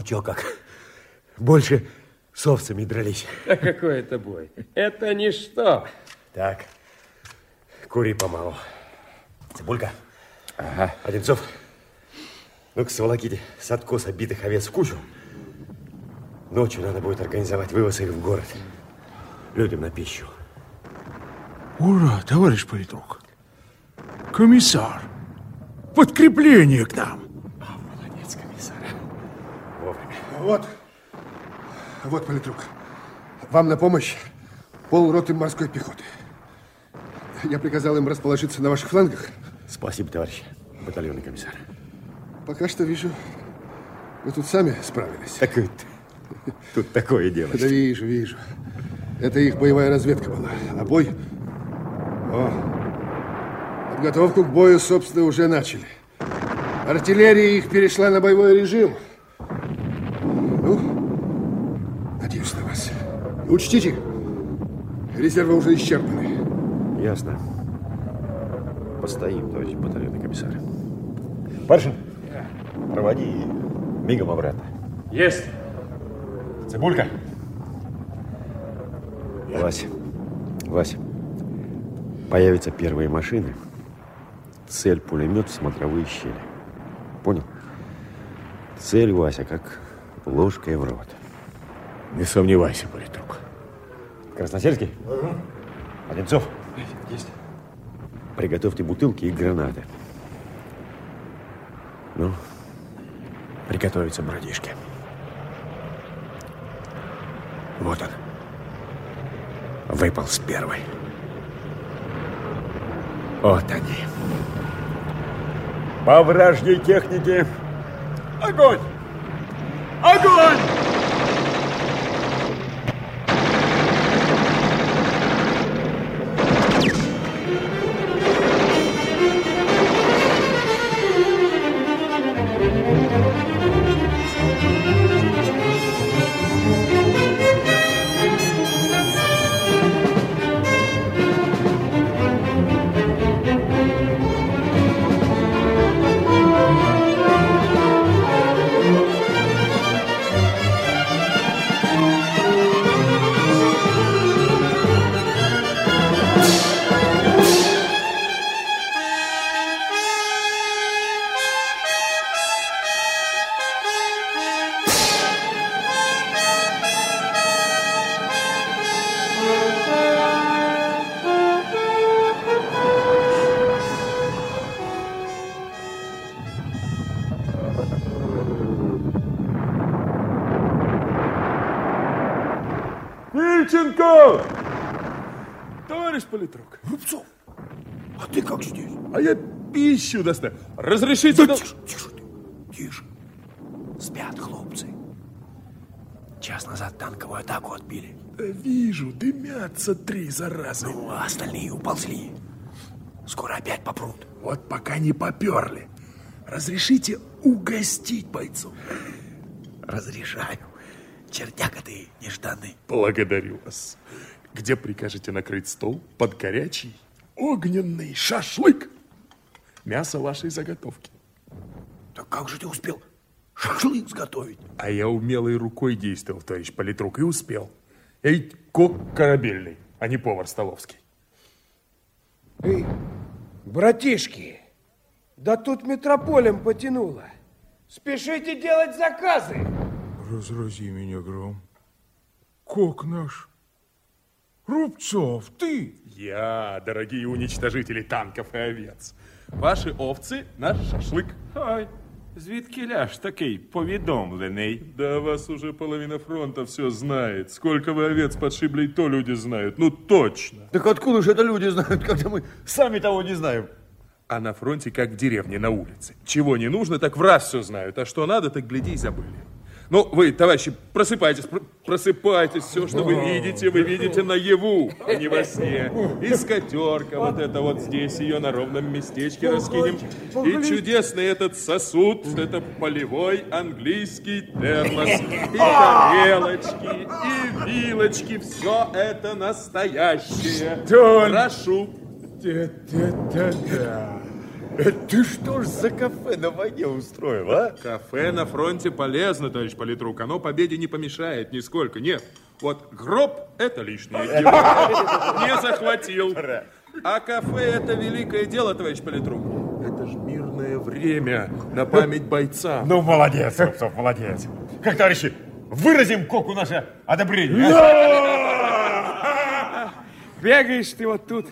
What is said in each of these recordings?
Ну, чё как? Больше с овцами дрались. А какой это бой? Это ничто. Так, кури помалу. Цибулька. Ага. Одинцов, ну-ка сволоките с откоса битых овец в кучу. Ночью надо будет организовать вывоз их в город. Людям на пищу. Ура, товарищ политрук. Комиссар, подкрепление к нам. Молодец, комиссар. Вовремя. Вот, вот, политрук, вам на помощь полроты морской пехоты. Я приказал им расположиться на ваших флангах. Спасибо, товарищ батальонный комиссар. Пока что вижу, вы тут сами справились. Так вот, тут такое дело. Да вижу, вижу. Это их боевая разведка была. А бой... О, подготовку к бою, собственно, уже начали. Артиллерия их перешла на боевой режим. Ну, надеюсь на вас. И учтите, резервы уже исчерпаны. Ясно. Постоим, товарищ батальонный комиссар. Паршин, проводи мигом обратно. Есть. Цибулька. Вася, Вася, появятся первые машины. Цель пулемет в смотровые щели. Понял? Цель, Вася, как ложкой в рот. Не сомневайся, политрук. Красносельский? Одинцов? Есть. Приготовьте бутылки и гранаты. Ну, Приготовиться, братишки. Вот он. Выпал с первой. Вот они. по вражьей технике огонь! Огонь! Товарищ политрук. Рубцов, а ты как здесь? А я пищу доставил. Разрешите... Да тише, тише ты, тише. Спят хлопцы. Час назад танковую атаку отбили. Да вижу, дымятся три заразы. Ну, а остальные уползли. Скоро опять попрут. Вот пока не поперли. Разрешите угостить бойцов. Разрешаю. Чертяка ты нежданный. Благодарю вас. Где прикажете накрыть стол? Под горячий огненный шашлык. Мясо вашей заготовки. Так как же ты успел шашлык сготовить? А я умелой рукой действовал, товарищ политрук, и успел. Я ведь кок корабельный, а не повар столовский. Эй, братишки, да тут метрополем потянуло. Спешите делать заказы. Разрази меня, гром. Кок наш. Рубцов, ты? Я, дорогие уничтожители танков и овец. Ваши овцы – наш шашлык. Ой, звідки ляж такий повідомлений? Да вас уже половина фронта все знает. Сколько вы овец подшибли, и то люди знают. Ну, точно. Так откуда же это люди знают, когда мы сами того не знаем? А на фронте, как в деревне на улице. Чего не нужно, так в раз все знают. А что надо, так гляди и забыли. Ну, вы, товарищи, просыпайтесь, пр- просыпайтесь. Все, что вы видите, вы видите наяву, а не во сне. Искотерка, вот это вот здесь ее на ровном местечке раскинем. И чудесный этот сосуд, это полевой английский термос. И тарелочки, и вилочки, все это настоящее. Прошу. Да-да-да-да. Ты что ж за кафе на войне устроил, а? Кафе на фронте полезно, товарищ политрук. Оно победе не помешает нисколько. Нет. Вот гроб – это лишнее. Не захватил. А кафе – это великое дело, товарищ политрук. Это ж мирное время на память бойца. Ну, молодец, Рубцов, молодец. Как, товарищи, выразим Коку наше одобрение. Бегаешь ты вот тут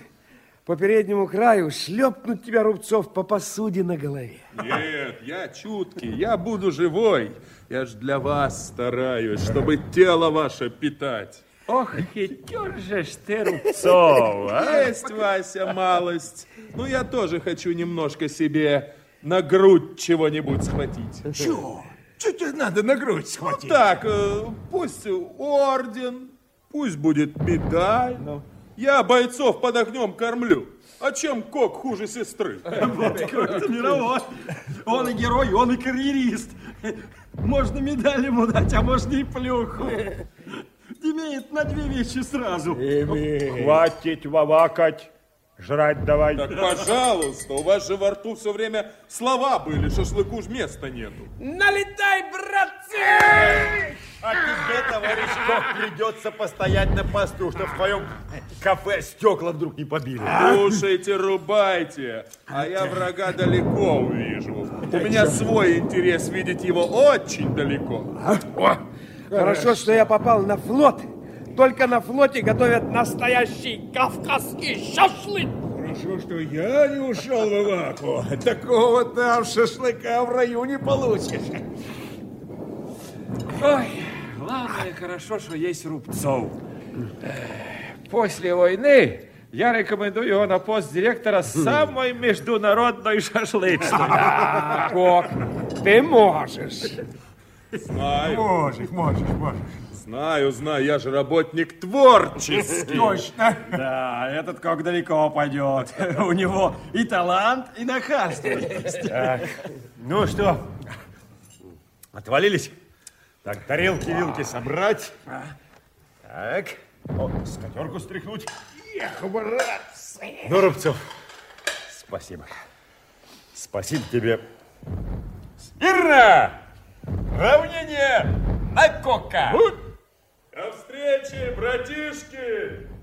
по переднему краю, шлепнуть тебя, Рубцов, по посуде на голове. Нет, я чуткий, я буду живой. Я ж для вас стараюсь, чтобы тело ваше питать. Ох, хитер же ж ты, Рубцов, а? Есть, Вася, малость. Ну, я тоже хочу немножко себе на грудь чего-нибудь схватить. Чего? Что тебе надо на грудь схватить? Так, э, пусть орден, пусть будет медаль. Я бойцов под огнем кормлю. А чем кок хуже сестры? Вот какой-то мировой. Он и герой, он и карьерист. Можно медаль ему дать, а можно и плюху. Имеет на две вещи сразу. Хватит вавакать. Жрать давай. Так, пожалуйста, у вас же во рту все время слова были, шашлыку ж места нету. Налетай, братцы! А тебе, товарищ Кок, придется постоять на посту, чтобы в твоем кафе стекла вдруг не побили. Слушайте, рубайте, а я врага далеко увижу. У меня свой интерес видеть его очень далеко. Хорошо, что я попал на флот. Только на флоте готовят настоящий кавказский шашлык. Хорошо, что я не ушел в Иваку. Такого там шашлыка в раю не получишь. Ой, главное, хорошо, что есть Рубцов. После войны я рекомендую его на пост директора самой международной шашлычной. Кок, ты можешь. Знаю, Можешь, можешь, можешь. знаю, знаю, я же работник творческий. Точно. Да, этот как далеко пойдет. У него и талант, и нахальство есть. Ну что, отвалились? Так, тарелки, вилки собрать. Так, о, скатерку стряхнуть. Эх, братцы. Рубцов, спасибо. Спасибо тебе. Ирна! Равнение на кока! До встречи, братишки!